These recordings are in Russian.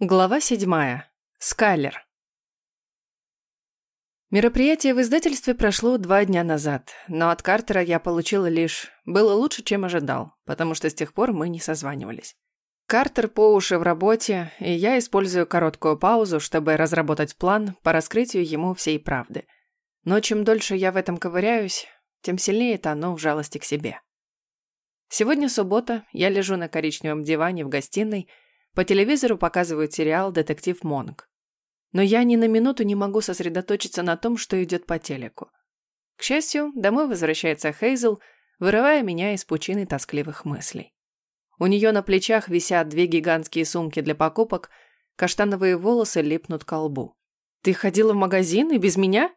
Глава седьмая. Скайлер. Мероприятие в издательстве прошло два дня назад, но от Картера я получила лишь «было лучше, чем ожидал», потому что с тех пор мы не созванивались. Картер по уши в работе, и я использую короткую паузу, чтобы разработать план по раскрытию ему всей правды. Но чем дольше я в этом ковыряюсь, тем сильнее это оно в жалости к себе. Сегодня суббота, я лежу на коричневом диване в гостиной – по телевизору показывают сериал «Детектив Монг». Но я ни на минуту не могу сосредоточиться на том, что идет по телеку. К счастью, домой возвращается Хейзел, вырывая меня из пучины тоскливых мыслей. У нее на плечах висят две гигантские сумки для покупок, каштановые волосы липнут к лбу. «Ты ходила в магазин и без меня?»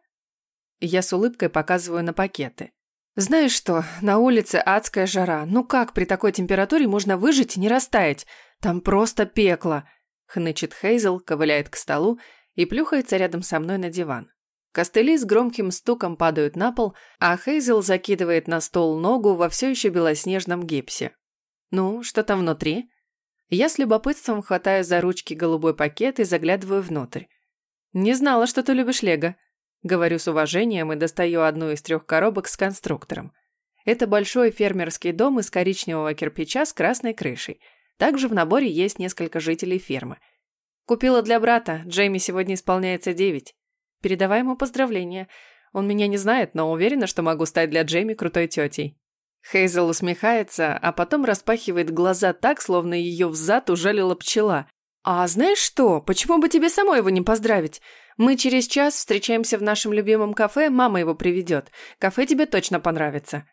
Я с улыбкой показываю на пакеты. «Знаешь что, на улице адская жара. Ну как при такой температуре можно выжить и не растаять? «Там просто пекло!» — хнычет Хейзел, ковыляет к столу и плюхается рядом со мной на диван. Костыли с громким стуком падают на пол, а Хейзел закидывает на стол ногу во все еще белоснежном гипсе. «Ну, что там внутри?» Я с любопытством хватаю за ручки голубой пакет и заглядываю внутрь. «Не знала, что ты любишь лего», — говорю с уважением и достаю одну из трех коробок с конструктором. Это большой фермерский дом из коричневого кирпича с красной крышей — также в наборе есть несколько жителей фермы. Купила для брата, Джейми сегодня исполняется девять. Передавай ему поздравления. Он меня не знает, но уверена, что могу стать для Джейми крутой тетей. Хейзел усмехается, а потом распахивает глаза так, словно ее взад ужалила пчела. «А знаешь что? Почему бы тебе самой его не поздравить? Мы через час встречаемся в нашем любимом кафе, мама его приведет. Кафе тебе точно понравится».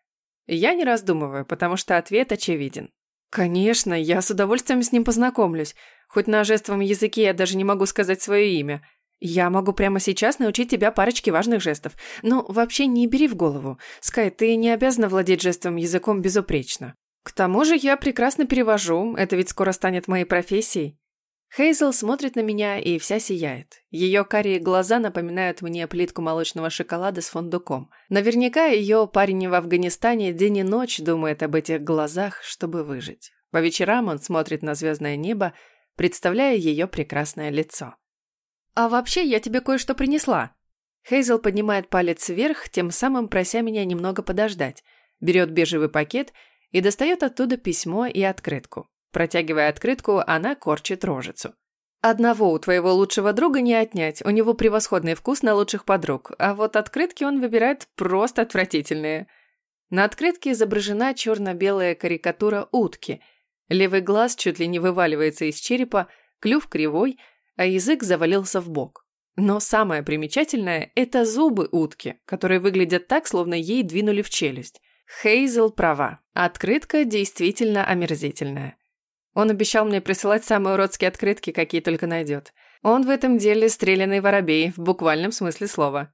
Я не раздумываю, потому что ответ очевиден. «Конечно, я с удовольствием с ним познакомлюсь. Хоть на жестовом языке я даже не могу сказать свое имя. Я могу прямо сейчас научить тебя парочке важных жестов. Но вообще не бери в голову. Скай, ты не обязана владеть жестовым языком безупречно. К тому же я прекрасно перевожу, это ведь скоро станет моей профессией». Хейзел смотрит на меня и вся сияет. Ее карие глаза напоминают мне плитку молочного шоколада с фундуком. Наверняка ее парень в Афганистане день и ночь думает об этих глазах, чтобы выжить. По вечерам он смотрит на звездное небо, представляя ее прекрасное лицо. «А вообще, я тебе кое-что принесла». Хейзел поднимает палец вверх, тем самым прося меня немного подождать, берет бежевый пакет и достает оттуда письмо и открытку. Протягивая открытку, она корчит рожицу. «Одного у твоего лучшего друга не отнять, у него превосходный вкус на лучших подруг, а вот открытки он выбирает просто отвратительные». На открытке изображена черно-белая карикатура утки. Левый глаз чуть ли не вываливается из черепа, клюв кривой, а язык завалился в бок. Но самое примечательное – это зубы утки, которые выглядят так, словно ей двинули в челюсть. Хейзел права. Открытка действительно омерзительная. Он обещал мне присылать самые уродские открытки, какие только найдет. Он в этом деле стрелянный воробей, в буквальном смысле слова.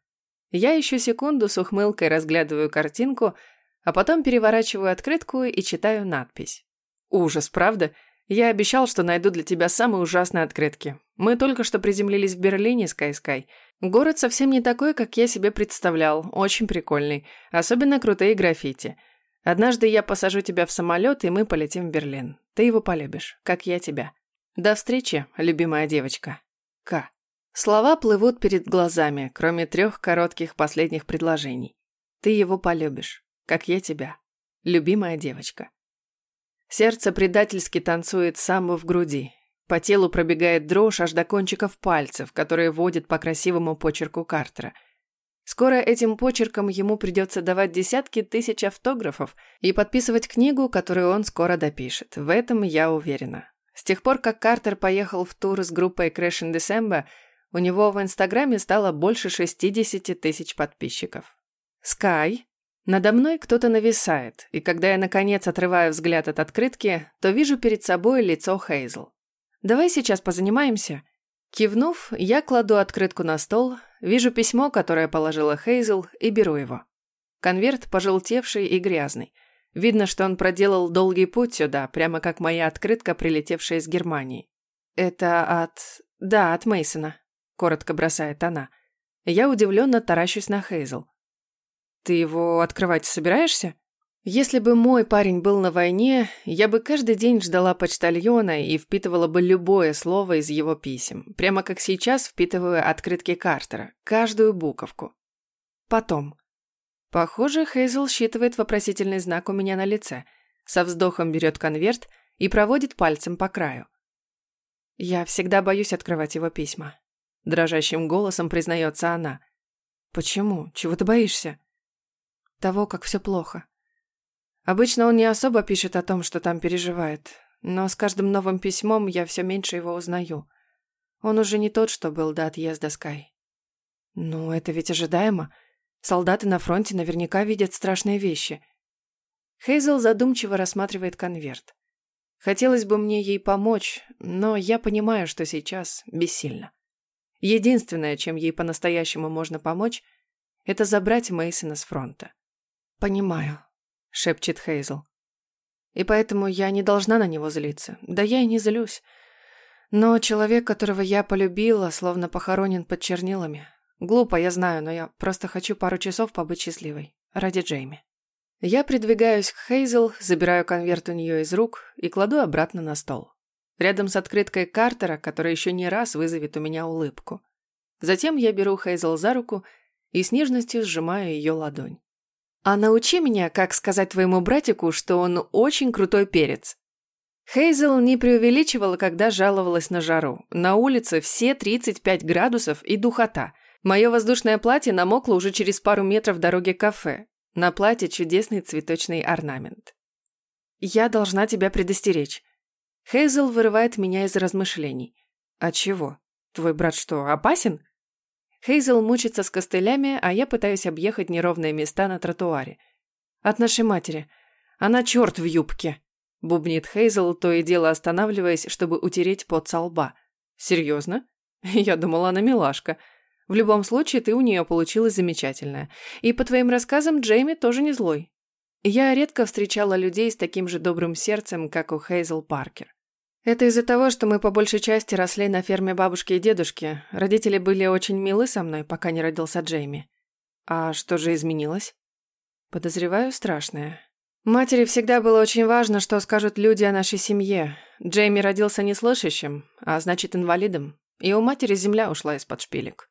Я еще секунду с ухмылкой разглядываю картинку, а потом переворачиваю открытку и читаю надпись. Ужас, правда? Я обещал, что найду для тебя самые ужасные открытки. Мы только что приземлились в Берлине, Скай-Скай. Город совсем не такой, как я себе представлял, очень прикольный. Особенно крутые граффити. Однажды я посажу тебя в самолет, и мы полетим в Берлин. Ты его полюбишь, как я тебя. До встречи, любимая девочка. К. Слова плывут перед глазами, кроме трех коротких последних предложений. Ты его полюбишь, как я тебя. Любимая девочка. Сердце предательски танцует саму в груди. По телу пробегает дрожь аж до кончиков пальцев, которые водят по красивому почерку Картера – Скоро этим почерком ему придется давать десятки тысяч автографов и подписывать книгу, которую он скоро допишет. В этом я уверена. С тех пор, как Картер поехал в тур с группой Crash in December, у него в Инстаграме стало больше 60 тысяч подписчиков. Скай. Надо мной кто-то нависает, и когда я, наконец, отрываю взгляд от открытки, то вижу перед собой лицо Хейзл. «Давай сейчас позанимаемся», Кивнув, я кладу открытку на стол, вижу письмо, которое положила Хейзел, и беру его. Конверт пожелтевший и грязный. Видно, что он проделал долгий путь сюда, прямо как моя открытка, прилетевшая из Германии. «Это от... да, от Мейсона, коротко бросает она. Я удивленно таращусь на Хейзел. «Ты его открывать собираешься?» Если бы мой парень был на войне, я бы каждый день ждала почтальона и впитывала бы любое слово из его писем, прямо как сейчас впитываю открытки Картера, каждую буковку. Потом. Похоже, Хейзел считывает вопросительный знак у меня на лице, со вздохом берет конверт и проводит пальцем по краю. Я всегда боюсь открывать его письма. Дрожащим голосом признается она. Почему? Чего ты боишься? Того, как все плохо. Обычно он не особо пишет о том, что там переживает, но с каждым новым письмом я все меньше его узнаю. Он уже не тот, что был до отъезда Скай. Ну, это ведь ожидаемо. Солдаты на фронте наверняка видят страшные вещи. Хейзел задумчиво рассматривает конверт. Хотелось бы мне ей помочь, но я понимаю, что сейчас бессильно. Единственное, чем ей по-настоящему можно помочь, это забрать Мейсона с фронта. Понимаю шепчет Хейзл. И поэтому я не должна на него злиться. Да я и не злюсь. Но человек, которого я полюбила, словно похоронен под чернилами. Глупо, я знаю, но я просто хочу пару часов побыть счастливой. Ради Джейми. Я придвигаюсь к Хейзел, забираю конверт у нее из рук и кладу обратно на стол. Рядом с открыткой Картера, которая еще не раз вызовет у меня улыбку. Затем я беру Хейзел за руку и с нежностью сжимаю ее ладонь. А научи меня, как сказать твоему братику, что он очень крутой перец. Хейзел не преувеличивала, когда жаловалась на жару. На улице все 35 градусов и духота. Мое воздушное платье намокло уже через пару метров дороги к кафе. На платье чудесный цветочный орнамент. Я должна тебя предостеречь. Хейзел вырывает меня из размышлений. А чего? Твой брат что, опасен? Хейзел мучится с костылями, а я пытаюсь объехать неровные места на тротуаре. От нашей матери. Она черт в юбке. Бубнит Хейзел, то и дело останавливаясь, чтобы утереть пот со лба. Серьезно? Я думала, она милашка. В любом случае, ты у нее получилась замечательная. И по твоим рассказам, Джейми тоже не злой. Я редко встречала людей с таким же добрым сердцем, как у Хейзел Паркер. Это из-за того, что мы по большей части росли на ферме бабушки и дедушки. Родители были очень милы со мной, пока не родился Джейми. А что же изменилось? Подозреваю страшное. Матери всегда было очень важно, что скажут люди о нашей семье. Джейми родился неслышащим, а значит инвалидом. И у матери земля ушла из-под шпилек.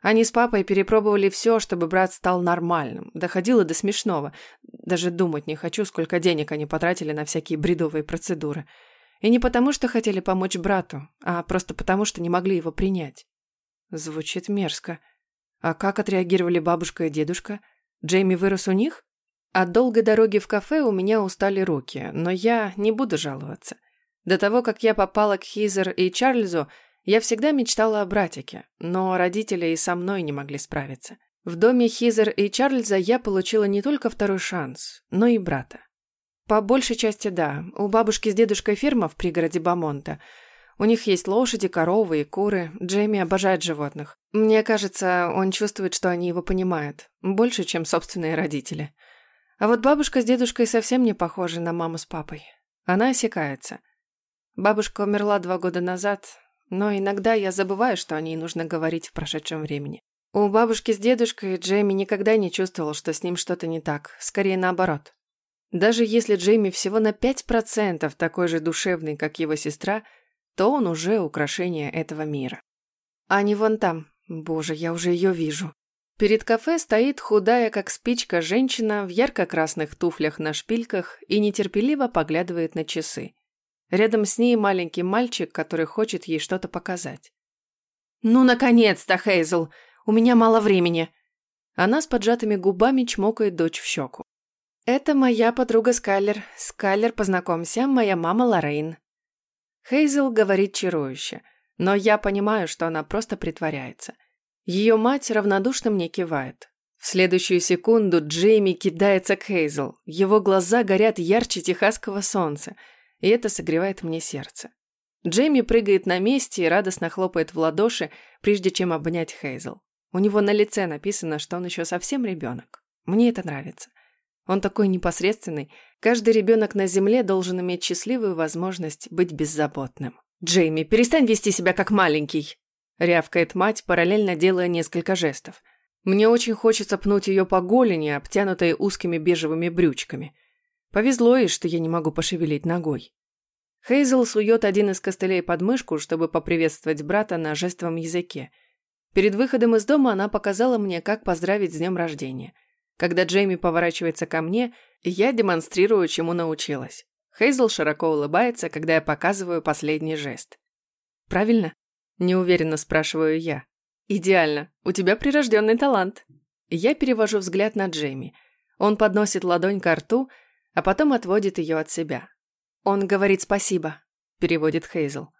Они с папой перепробовали все, чтобы брат стал нормальным. Доходило до смешного. Даже думать не хочу, сколько денег они потратили на всякие бредовые процедуры. И не потому, что хотели помочь брату, а просто потому, что не могли его принять. Звучит мерзко. А как отреагировали бабушка и дедушка? Джейми вырос у них? От долгой дороги в кафе у меня устали руки, но я не буду жаловаться. До того, как я попала к Хизер и Чарльзу, я всегда мечтала о братике, но родители и со мной не могли справиться. В доме Хизер и Чарльза я получила не только второй шанс, но и брата. По большей части, да. У бабушки с дедушкой ферма в пригороде Бамонта. У них есть лошади, коровы и куры. Джейми обожает животных. Мне кажется, он чувствует, что они его понимают. Больше, чем собственные родители. А вот бабушка с дедушкой совсем не похожи на маму с папой. Она осекается. Бабушка умерла два года назад, но иногда я забываю, что о ней нужно говорить в прошедшем времени. У бабушки с дедушкой Джейми никогда не чувствовал, что с ним что-то не так. Скорее наоборот. Даже если Джейми всего на 5% такой же душевный, как его сестра, то он уже украшение этого мира. А не вон там. Боже, я уже ее вижу. Перед кафе стоит худая, как спичка, женщина в ярко-красных туфлях на шпильках и нетерпеливо поглядывает на часы. Рядом с ней маленький мальчик, который хочет ей что-то показать. «Ну, наконец-то, Хейзл! У меня мало времени!» Она с поджатыми губами чмокает дочь в щеку. «Это моя подруга Скайлер. Скайлер, познакомься, моя мама Лоррейн». Хейзел говорит чарующе, но я понимаю, что она просто притворяется. Ее мать равнодушно мне кивает. В следующую секунду Джейми кидается к Хейзел. Его глаза горят ярче техасского солнца, и это согревает мне сердце. Джейми прыгает на месте и радостно хлопает в ладоши, прежде чем обнять Хейзел. У него на лице написано, что он еще совсем ребенок. Мне это нравится. Он такой непосредственный. Каждый ребенок на Земле должен иметь счастливую возможность быть беззаботным. «Джейми, перестань вести себя как маленький!» Рявкает мать, параллельно делая несколько жестов. Мне очень хочется пнуть ее по голени, обтянутой узкими бежевыми брючками. Повезло ей, что я не могу пошевелить ногой. Хейзел сует один из костылей под мышку, чтобы поприветствовать брата на жестовом языке. Перед выходом из дома она показала мне, как поздравить с днем рождения. Когда Джейми поворачивается ко мне, я демонстрирую, чему научилась. Хейзел широко улыбается, когда я показываю последний жест. «Правильно?» – неуверенно спрашиваю я. «Идеально. У тебя прирожденный талант». Я перевожу взгляд на Джейми. Он подносит ладонь к рту – а потом отводит ее от себя. «Он говорит спасибо», — переводит Хейзел.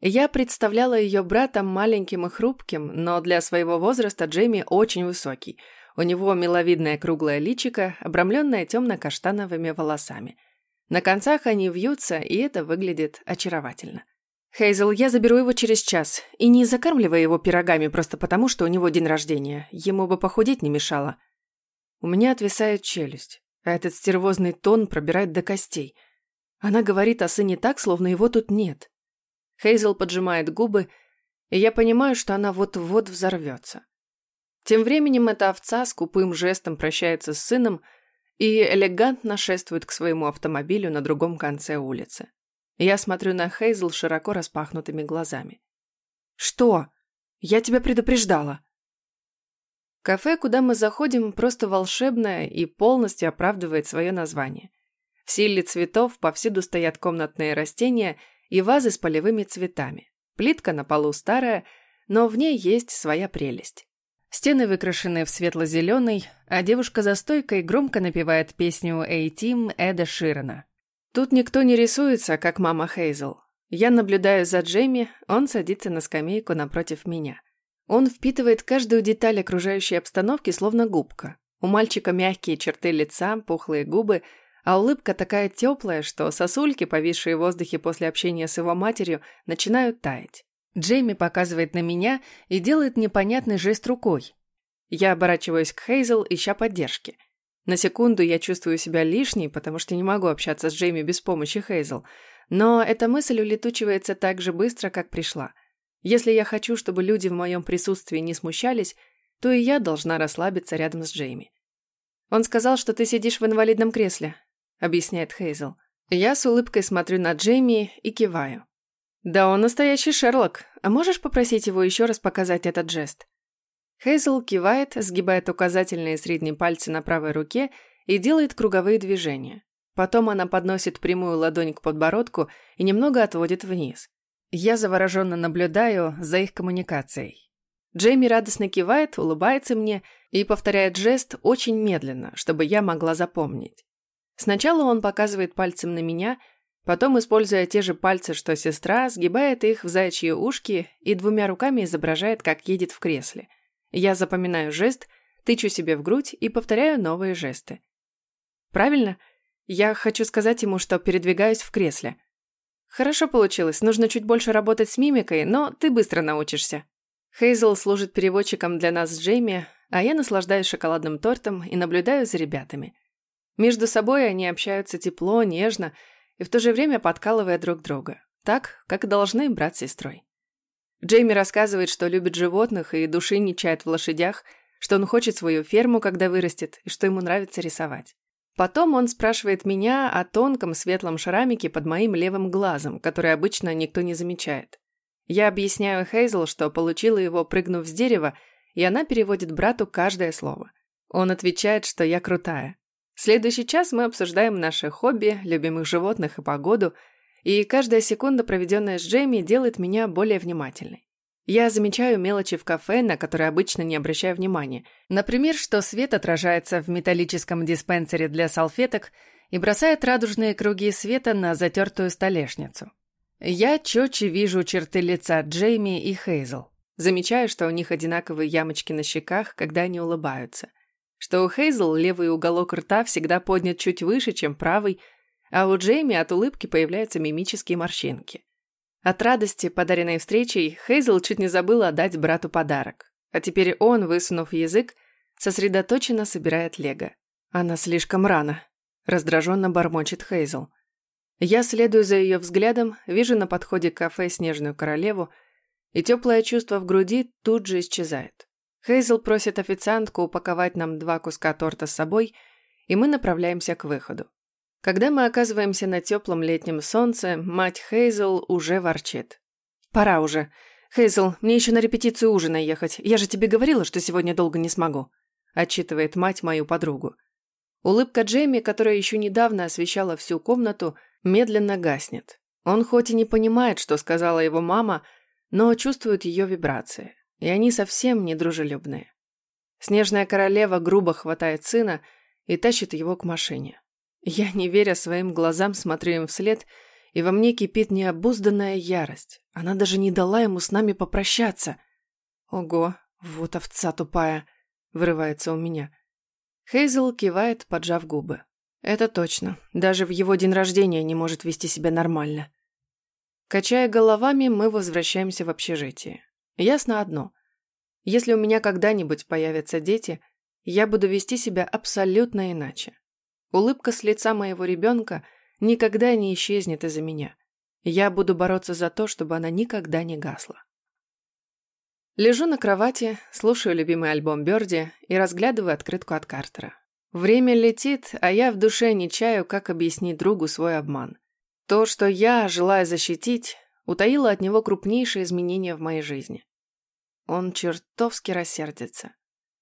Я представляла ее братом маленьким и хрупким, но для своего возраста Джейми очень высокий. У него миловидное круглое личико, обрамленное темно-каштановыми волосами. На концах они вьются, и это выглядит очаровательно. «Хейзел, я заберу его через час. И не закармливай его пирогами просто потому, что у него день рождения. Ему бы похудеть не мешало». У меня отвисает челюсть а этот стервозный тон пробирает до костей. Она говорит о сыне так, словно его тут нет. Хейзел поджимает губы, и я понимаю, что она вот-вот взорвется. Тем временем эта овца с купым жестом прощается с сыном и элегантно шествует к своему автомобилю на другом конце улицы. Я смотрю на Хейзел широко распахнутыми глазами. «Что? Я тебя предупреждала!» Кафе, куда мы заходим, просто волшебное и полностью оправдывает свое название. В силе цветов повсюду стоят комнатные растения и вазы с полевыми цветами. Плитка на полу старая, но в ней есть своя прелесть. Стены выкрашены в светло-зеленый, а девушка за стойкой громко напевает песню «Эйтим» Эда Ширана. Тут никто не рисуется, как мама Хейзел. Я наблюдаю за Джейми, он садится на скамейку напротив меня. Он впитывает каждую деталь окружающей обстановки, словно губка. У мальчика мягкие черты лица, пухлые губы, а улыбка такая теплая, что сосульки, повисшие в воздухе после общения с его матерью, начинают таять. Джейми показывает на меня и делает непонятный жест рукой. Я оборачиваюсь к Хейзел, ища поддержки. На секунду я чувствую себя лишней, потому что не могу общаться с Джейми без помощи Хейзел. Но эта мысль улетучивается так же быстро, как пришла. Если я хочу, чтобы люди в моем присутствии не смущались, то и я должна расслабиться рядом с Джейми. «Он сказал, что ты сидишь в инвалидном кресле», — объясняет Хейзел. Я с улыбкой смотрю на Джейми и киваю. «Да он настоящий Шерлок. А можешь попросить его еще раз показать этот жест?» Хейзел кивает, сгибает указательные и средние пальцы на правой руке и делает круговые движения. Потом она подносит прямую ладонь к подбородку и немного отводит вниз. Я завороженно наблюдаю за их коммуникацией. Джейми радостно кивает, улыбается мне и повторяет жест очень медленно, чтобы я могла запомнить. Сначала он показывает пальцем на меня, потом, используя те же пальцы, что сестра, сгибает их в заячьи ушки и двумя руками изображает, как едет в кресле. Я запоминаю жест, тычу себе в грудь и повторяю новые жесты. Правильно? Я хочу сказать ему, что передвигаюсь в кресле – Хорошо получилось, нужно чуть больше работать с мимикой, но ты быстро научишься. Хейзел служит переводчиком для нас с Джейми, а я наслаждаюсь шоколадным тортом и наблюдаю за ребятами. Между собой они общаются тепло, нежно и в то же время подкалывая друг друга. Так, как должны брат с сестрой. Джейми рассказывает, что любит животных и души не чает в лошадях, что он хочет свою ферму, когда вырастет, и что ему нравится рисовать. Потом он спрашивает меня о тонком светлом шрамике под моим левым глазом, который обычно никто не замечает. Я объясняю Хейзел, что получила его, прыгнув с дерева, и она переводит брату каждое слово. Он отвечает, что я крутая. Следующий час мы обсуждаем наши хобби, любимых животных и погоду, и каждая секунда, проведенная с Джейми, делает меня более внимательной. Я замечаю мелочи в кафе, на которые обычно не обращаю внимания. Например, что свет отражается в металлическом диспенсере для салфеток и бросает радужные круги света на затертую столешницу. Я четче вижу черты лица Джейми и Хейзел. Замечаю, что у них одинаковые ямочки на щеках, когда они улыбаются. Что у Хейзел левый уголок рта всегда поднят чуть выше, чем правый, а у Джейми от улыбки появляются мимические морщинки. От радости, подаренной встречей, Хейзел чуть не забыла отдать брату подарок. А теперь он, высунув язык, сосредоточенно собирает лего. Она слишком рано. Раздраженно бормочет Хейзел. Я следую за ее взглядом, вижу на подходе к кафе снежную королеву, и теплое чувство в груди тут же исчезает. Хейзел просит официантку упаковать нам два куска торта с собой, и мы направляемся к выходу. Когда мы оказываемся на теплом летнем солнце, мать Хейзел уже ворчит. «Пора уже. Хейзел, мне еще на репетицию ужина ехать. Я же тебе говорила, что сегодня долго не смогу», – отчитывает мать мою подругу. Улыбка Джейми, которая еще недавно освещала всю комнату, медленно гаснет. Он хоть и не понимает, что сказала его мама, но чувствует ее вибрации, и они совсем недружелюбные. Снежная королева грубо хватает сына и тащит его к машине. Я, не веря своим глазам, смотрю им вслед, и во мне кипит необузданная ярость. Она даже не дала ему с нами попрощаться. Ого, вот овца тупая, вырывается у меня. Хейзел кивает, поджав губы. Это точно. Даже в его день рождения не может вести себя нормально. Качая головами, мы возвращаемся в общежитие. Ясно одно. Если у меня когда-нибудь появятся дети, я буду вести себя абсолютно иначе. Улыбка с лица моего ребенка никогда не исчезнет из-за меня. Я буду бороться за то, чтобы она никогда не гасла. Лежу на кровати, слушаю любимый альбом Бёрди и разглядываю открытку от Картера. Время летит, а я в душе не чаю, как объяснить другу свой обман. То, что я, желая защитить, утаила от него крупнейшие изменения в моей жизни. Он чертовски рассердится.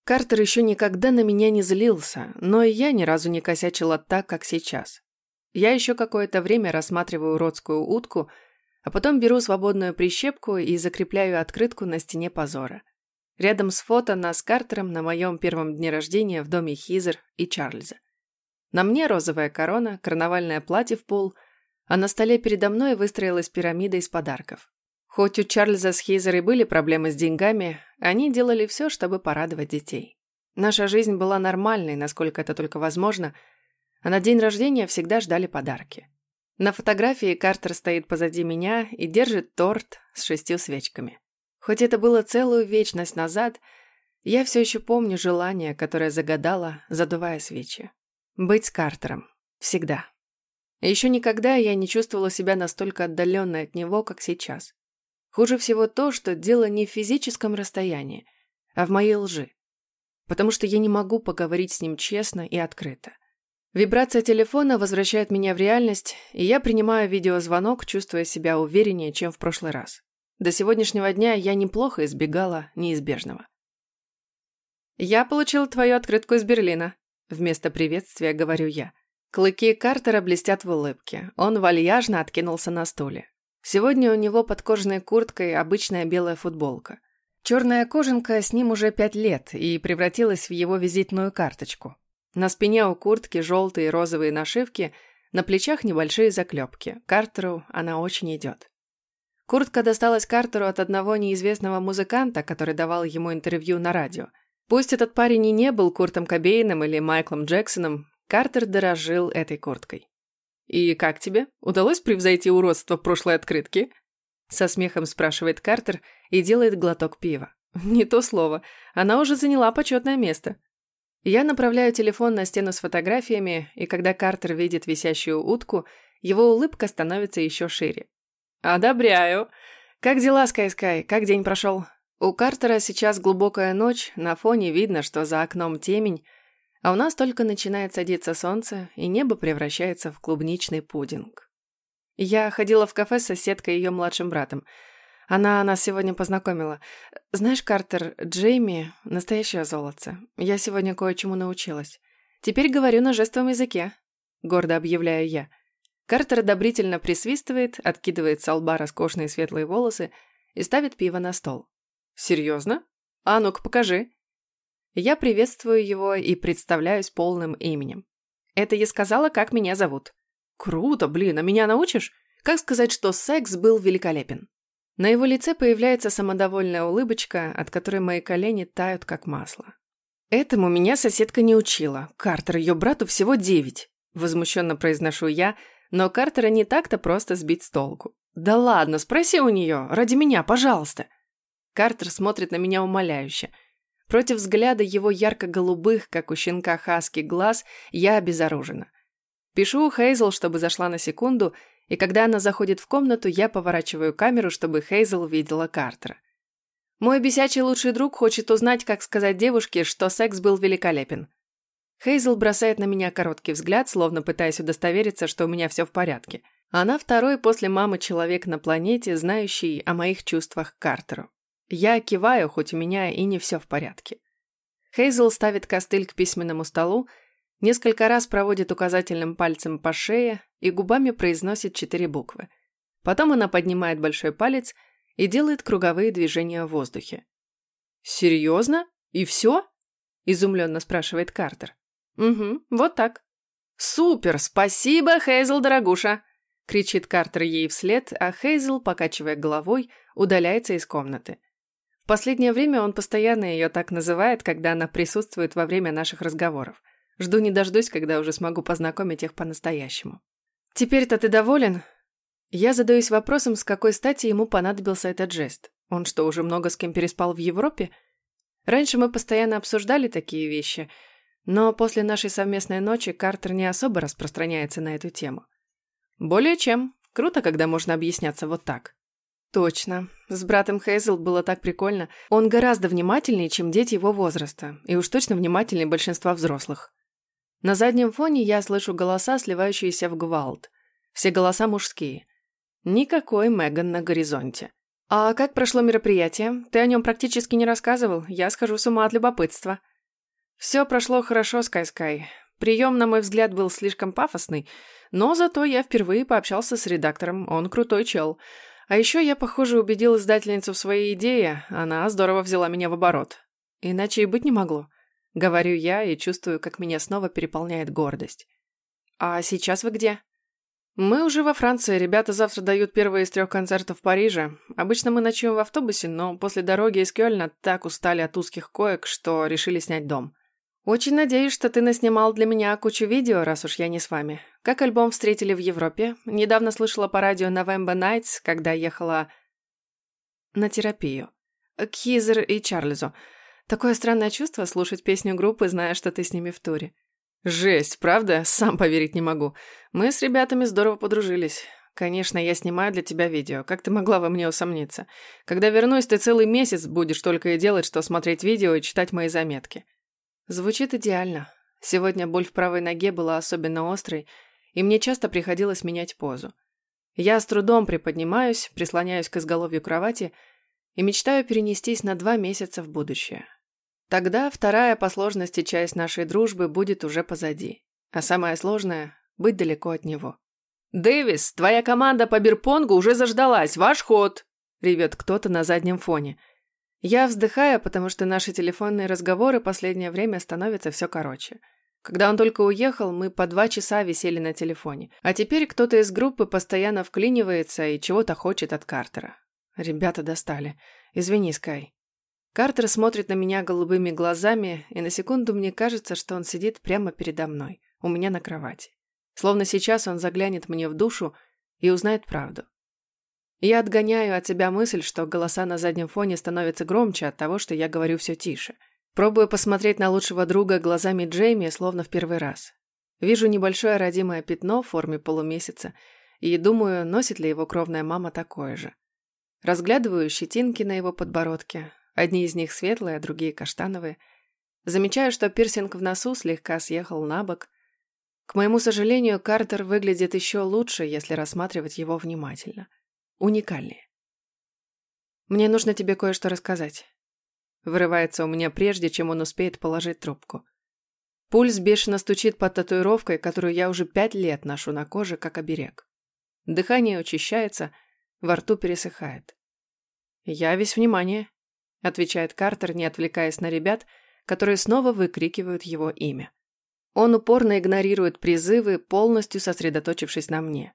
Картер еще никогда на меня не злился, но и я ни разу не косячила так, как сейчас. Я еще какое-то время рассматриваю уродскую утку, а потом беру свободную прищепку и закрепляю открытку на стене позора. Рядом с фото нас с Картером на моем первом дне рождения в доме Хизер и Чарльза. На мне розовая корона, карнавальное платье в пол, а на столе передо мной выстроилась пирамида из подарков. Хоть у Чарльза с Хейзерой были проблемы с деньгами, они делали все, чтобы порадовать детей. Наша жизнь была нормальной, насколько это только возможно, а на день рождения всегда ждали подарки. На фотографии Картер стоит позади меня и держит торт с шестью свечками. Хоть это было целую вечность назад, я все еще помню желание, которое загадала, задувая свечи. Быть с Картером. Всегда. Еще никогда я не чувствовала себя настолько отдаленной от него, как сейчас. Хуже всего то, что дело не в физическом расстоянии, а в моей лжи. Потому что я не могу поговорить с ним честно и открыто. Вибрация телефона возвращает меня в реальность, и я принимаю видеозвонок, чувствуя себя увереннее, чем в прошлый раз. До сегодняшнего дня я неплохо избегала неизбежного. «Я получил твою открытку из Берлина», – вместо приветствия говорю я. Клыки Картера блестят в улыбке. Он вальяжно откинулся на стуле. Сегодня у него под кожаной курткой обычная белая футболка. Черная кожанка с ним уже пять лет и превратилась в его визитную карточку. На спине у куртки желтые и розовые нашивки, на плечах небольшие заклепки. Картеру она очень идет. Куртка досталась Картеру от одного неизвестного музыканта, который давал ему интервью на радио. Пусть этот парень и не был Куртом Кобейном или Майклом Джексоном, Картер дорожил этой курткой. «И как тебе? Удалось превзойти уродство прошлой открытки?» Со смехом спрашивает Картер и делает глоток пива. Не то слово. Она уже заняла почетное место. Я направляю телефон на стену с фотографиями, и когда Картер видит висящую утку, его улыбка становится еще шире. «Одобряю. Как дела, Скай-Скай? Как день прошел?» У Картера сейчас глубокая ночь, на фоне видно, что за окном темень, а у нас только начинает садиться солнце, и небо превращается в клубничный пудинг. Я ходила в кафе с соседкой и ее младшим братом. Она нас сегодня познакомила. Знаешь, Картер, Джейми – настоящее золотце. Я сегодня кое-чему научилась. Теперь говорю на жестовом языке. Гордо объявляю я. Картер одобрительно присвистывает, откидывает с лба роскошные светлые волосы и ставит пиво на стол. «Серьезно? А ну-ка покажи». Я приветствую его и представляюсь полным именем. Это я сказала, как меня зовут. Круто, блин, а меня научишь? Как сказать, что секс был великолепен? На его лице появляется самодовольная улыбочка, от которой мои колени тают, как масло. Этому меня соседка не учила. Картер, ее брату всего девять. Возмущенно произношу я, но Картера не так-то просто сбить с толку. Да ладно, спроси у нее, ради меня, пожалуйста. Картер смотрит на меня умоляюще – Против взгляда его ярко-голубых, как у щенка хаски, глаз я обезоружена. Пишу Хейзел, чтобы зашла на секунду, и когда она заходит в комнату, я поворачиваю камеру, чтобы Хейзел видела Картера. Мой бесячий лучший друг хочет узнать, как сказать девушке, что секс был великолепен. Хейзел бросает на меня короткий взгляд, словно пытаясь удостовериться, что у меня все в порядке. Она второй после мамы человек на планете, знающий о моих чувствах к Картеру. Я киваю, хоть у меня и не все в порядке. Хейзел ставит костыль к письменному столу, несколько раз проводит указательным пальцем по шее и губами произносит четыре буквы. Потом она поднимает большой палец и делает круговые движения в воздухе. «Серьезно? И все?» – изумленно спрашивает Картер. «Угу, вот так». «Супер! Спасибо, Хейзел, дорогуша!» – кричит Картер ей вслед, а Хейзел, покачивая головой, удаляется из комнаты. Последнее время он постоянно ее так называет, когда она присутствует во время наших разговоров. Жду не дождусь, когда уже смогу познакомить их по-настоящему. «Теперь-то ты доволен?» Я задаюсь вопросом, с какой стати ему понадобился этот жест. Он что, уже много с кем переспал в Европе? Раньше мы постоянно обсуждали такие вещи – но после нашей совместной ночи Картер не особо распространяется на эту тему. Более чем. Круто, когда можно объясняться вот так. Точно. С братом Хейзел было так прикольно. Он гораздо внимательнее, чем дети его возраста. И уж точно внимательнее большинства взрослых. На заднем фоне я слышу голоса, сливающиеся в гвалт. Все голоса мужские. Никакой Меган на горизонте. «А как прошло мероприятие? Ты о нем практически не рассказывал. Я схожу с ума от любопытства». Все прошло хорошо, Скай-Скай. Прием, на мой взгляд, был слишком пафосный, но зато я впервые пообщался с редактором, он крутой чел. А еще я, похоже, убедил издательницу в своей идее, она здорово взяла меня в оборот. Иначе и быть не могло. Говорю я и чувствую, как меня снова переполняет гордость. «А сейчас вы где?» «Мы уже во Франции. Ребята завтра дают первые из трех концертов в Париже. Обычно мы ночуем в автобусе, но после дороги из Кёльна так устали от узких коек, что решили снять дом. «Очень надеюсь, что ты наснимал для меня кучу видео, раз уж я не с вами. Как альбом встретили в Европе? Недавно слышала по радио November Nights, когда ехала на терапию. К Хизер и Чарльзу. Такое странное чувство слушать песню группы, зная, что ты с ними в туре. Жесть, правда? Сам поверить не могу. Мы с ребятами здорово подружились. Конечно, я снимаю для тебя видео. Как ты могла во мне усомниться? Когда вернусь, ты целый месяц будешь только и делать, что смотреть видео и читать мои заметки. Звучит идеально. Сегодня боль в правой ноге была особенно острой, и мне часто приходилось менять позу. Я с трудом приподнимаюсь, прислоняюсь к изголовью кровати и мечтаю перенестись на два месяца в будущее. Тогда вторая по сложности часть нашей дружбы будет уже позади, а самое сложное – быть далеко от него. «Дэвис, твоя команда по бирпонгу уже заждалась, ваш ход!» – ревет кто-то на заднем фоне. Я вздыхаю, потому что наши телефонные разговоры последнее время становятся все короче. Когда он только уехал, мы по два часа висели на телефоне. А теперь кто-то из группы постоянно вклинивается и чего-то хочет от Картера. Ребята достали. Извини, Скай. Картер смотрит на меня голубыми глазами, и на секунду мне кажется, что он сидит прямо передо мной, у меня на кровати. Словно сейчас он заглянет мне в душу и узнает правду. Я отгоняю от себя мысль, что голоса на заднем фоне становятся громче от того, что я говорю все тише. Пробую посмотреть на лучшего друга глазами Джейми, словно в первый раз. Вижу небольшое родимое пятно в форме полумесяца и думаю, носит ли его кровная мама такое же. Разглядываю щетинки на его подбородке. Одни из них светлые, а другие каштановые. Замечаю, что пирсинг в носу слегка съехал на бок. К моему сожалению, Картер выглядит еще лучше, если рассматривать его внимательно уникальнее. «Мне нужно тебе кое-что рассказать». Вырывается у меня прежде, чем он успеет положить трубку. Пульс бешено стучит под татуировкой, которую я уже пять лет ношу на коже, как оберег. Дыхание учащается, во рту пересыхает. «Я весь внимание», — отвечает Картер, не отвлекаясь на ребят, которые снова выкрикивают его имя. Он упорно игнорирует призывы, полностью сосредоточившись на мне.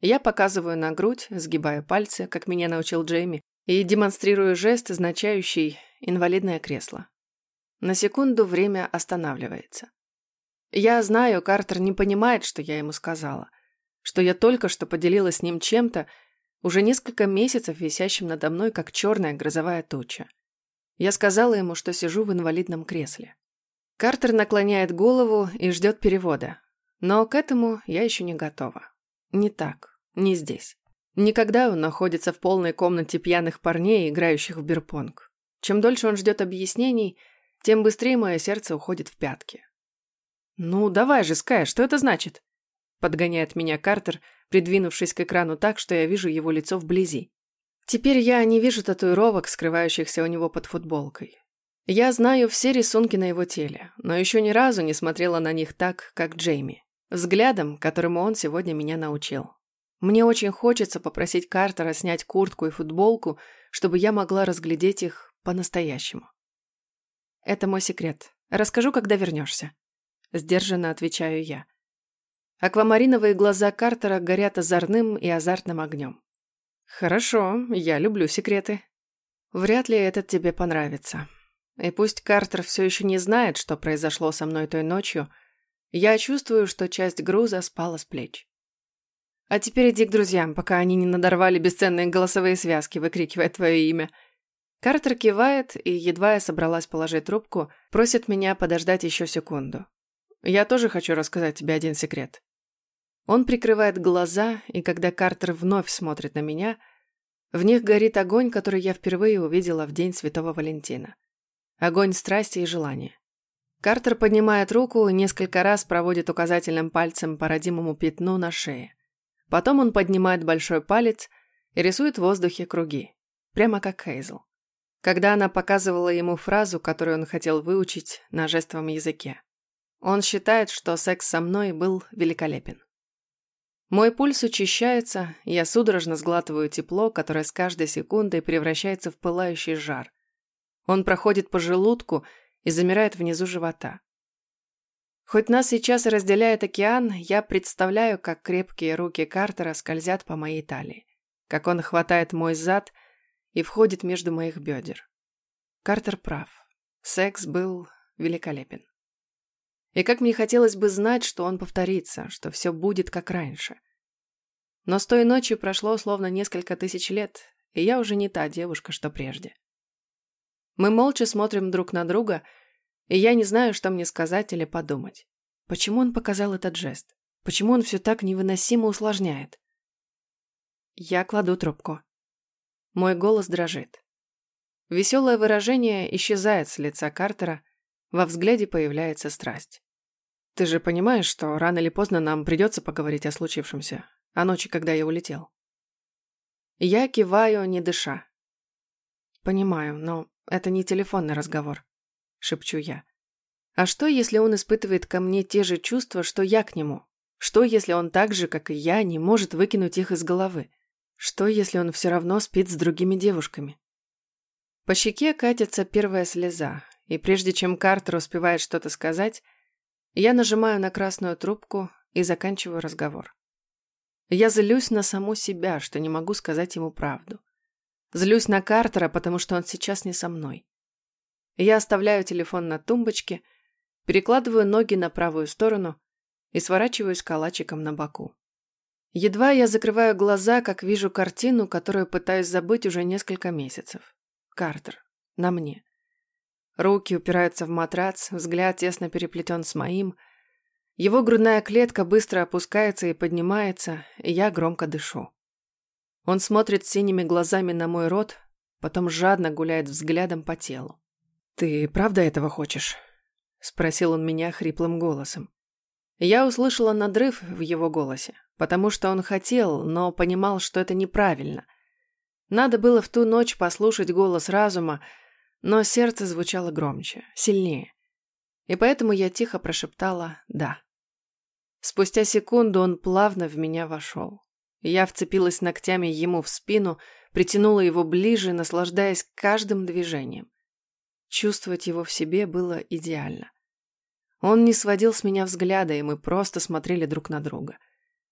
Я показываю на грудь, сгибая пальцы, как меня научил Джейми, и демонстрирую жест, означающий инвалидное кресло. На секунду время останавливается. Я знаю, Картер не понимает, что я ему сказала, что я только что поделилась с ним чем-то, уже несколько месяцев висящим надо мной, как черная грозовая туча. Я сказала ему, что сижу в инвалидном кресле. Картер наклоняет голову и ждет перевода, но к этому я еще не готова. Не так. Не здесь. Никогда он находится в полной комнате пьяных парней, играющих в бирпонг. Чем дольше он ждет объяснений, тем быстрее мое сердце уходит в пятки. «Ну, давай же, Скай, что это значит?» Подгоняет меня Картер, придвинувшись к экрану так, что я вижу его лицо вблизи. Теперь я не вижу татуировок, скрывающихся у него под футболкой. Я знаю все рисунки на его теле, но еще ни разу не смотрела на них так, как Джейми. Взглядом, которому он сегодня меня научил. Мне очень хочется попросить Картера снять куртку и футболку, чтобы я могла разглядеть их по-настоящему. Это мой секрет. Расскажу, когда вернешься. Сдержанно отвечаю я. Аквамариновые глаза Картера горят озорным и азартным огнем. Хорошо, я люблю секреты. Вряд ли этот тебе понравится. И пусть Картер все еще не знает, что произошло со мной той ночью, я чувствую, что часть груза спала с плеч. А теперь иди к друзьям, пока они не надорвали бесценные голосовые связки, выкрикивая твое имя. Картер кивает, и едва я собралась положить трубку, просит меня подождать еще секунду. Я тоже хочу рассказать тебе один секрет. Он прикрывает глаза, и когда Картер вновь смотрит на меня, в них горит огонь, который я впервые увидела в день Святого Валентина. Огонь страсти и желания. Картер поднимает руку и несколько раз проводит указательным пальцем по родимому пятну на шее. Потом он поднимает большой палец и рисует в воздухе круги, прямо как Хейзл. Когда она показывала ему фразу, которую он хотел выучить на жестовом языке. Он считает, что секс со мной был великолепен. Мой пульс учащается, я судорожно сглатываю тепло, которое с каждой секундой превращается в пылающий жар. Он проходит по желудку и замирает внизу живота. Хоть нас сейчас и разделяет океан, я представляю, как крепкие руки Картера скользят по моей талии, как он хватает мой зад и входит между моих бедер. Картер прав. Секс был великолепен. И как мне хотелось бы знать, что он повторится, что все будет как раньше. Но с той ночи прошло словно несколько тысяч лет, и я уже не та девушка, что прежде. Мы молча смотрим друг на друга, и я не знаю, что мне сказать или подумать. Почему он показал этот жест? Почему он все так невыносимо усложняет? Я кладу трубку. Мой голос дрожит. Веселое выражение исчезает с лица Картера, во взгляде появляется страсть. Ты же понимаешь, что рано или поздно нам придется поговорить о случившемся, о ночи, когда я улетел. Я киваю, не дыша. Понимаю, но это не телефонный разговор», — шепчу я. «А что, если он испытывает ко мне те же чувства, что я к нему? Что, если он так же, как и я, не может выкинуть их из головы? Что, если он все равно спит с другими девушками?» По щеке катится первая слеза, и прежде чем Картер успевает что-то сказать, я нажимаю на красную трубку и заканчиваю разговор. Я злюсь на саму себя, что не могу сказать ему правду. Злюсь на Картера, потому что он сейчас не со мной. Я оставляю телефон на тумбочке, перекладываю ноги на правую сторону и сворачиваюсь калачиком на боку. Едва я закрываю глаза, как вижу картину, которую пытаюсь забыть уже несколько месяцев. Картер. На мне. Руки упираются в матрац, взгляд тесно переплетен с моим. Его грудная клетка быстро опускается и поднимается, и я громко дышу. Он смотрит синими глазами на мой рот, потом жадно гуляет взглядом по телу. «Ты правда этого хочешь?» — спросил он меня хриплым голосом. Я услышала надрыв в его голосе, потому что он хотел, но понимал, что это неправильно. Надо было в ту ночь послушать голос разума, но сердце звучало громче, сильнее. И поэтому я тихо прошептала «да». Спустя секунду он плавно в меня вошел. Я вцепилась ногтями ему в спину, притянула его ближе, наслаждаясь каждым движением. Чувствовать его в себе было идеально. Он не сводил с меня взгляда, и мы просто смотрели друг на друга.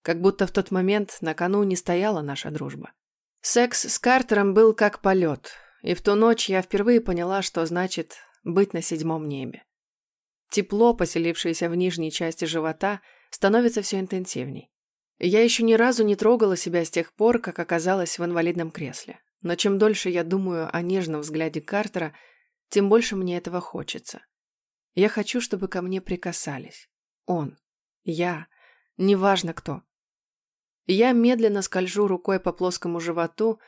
Как будто в тот момент на кону не стояла наша дружба. Секс с Картером был как полет, и в ту ночь я впервые поняла, что значит быть на седьмом небе. Тепло, поселившееся в нижней части живота, становится все интенсивней. Я еще ни разу не трогала себя с тех пор, как оказалась в инвалидном кресле. Но чем дольше я думаю о нежном взгляде Картера, тем больше мне этого хочется. Я хочу, чтобы ко мне прикасались. Он. Я. Неважно кто. Я медленно скольжу рукой по плоскому животу,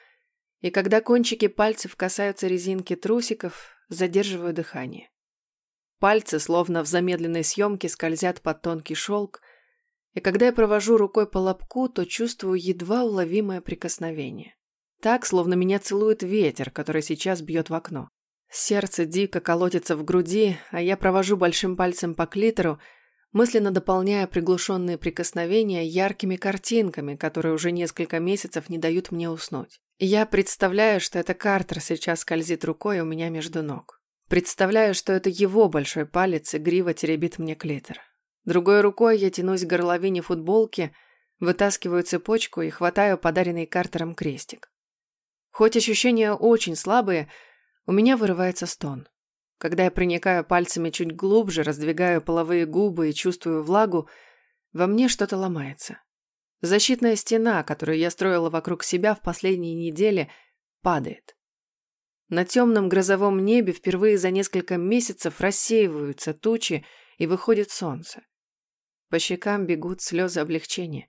и когда кончики пальцев касаются резинки трусиков, задерживаю дыхание. Пальцы, словно в замедленной съемке, скользят под тонкий шелк, и когда я провожу рукой по лобку, то чувствую едва уловимое прикосновение. Так, словно меня целует ветер, который сейчас бьет в окно. Сердце дико колотится в груди, а я провожу большим пальцем по клитору, мысленно дополняя приглушенные прикосновения яркими картинками, которые уже несколько месяцев не дают мне уснуть. Я представляю, что это Картер сейчас скользит рукой у меня между ног. Представляю, что это его большой палец и грива теребит мне клитор. Другой рукой я тянусь к горловине футболки, вытаскиваю цепочку и хватаю подаренный Картером крестик. Хоть ощущения очень слабые, у меня вырывается стон. Когда я проникаю пальцами чуть глубже, раздвигаю половые губы и чувствую влагу, во мне что-то ломается. Защитная стена, которую я строила вокруг себя в последние недели, падает. На темном грозовом небе впервые за несколько месяцев рассеиваются тучи и выходит солнце. По щекам бегут слезы облегчения,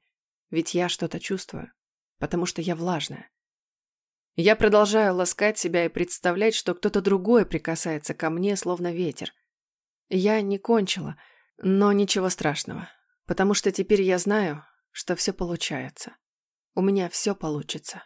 ведь я что-то чувствую, потому что я влажная. Я продолжаю ласкать себя и представлять, что кто-то другой прикасается ко мне, словно ветер. Я не кончила, но ничего страшного, потому что теперь я знаю, что все получается. У меня все получится.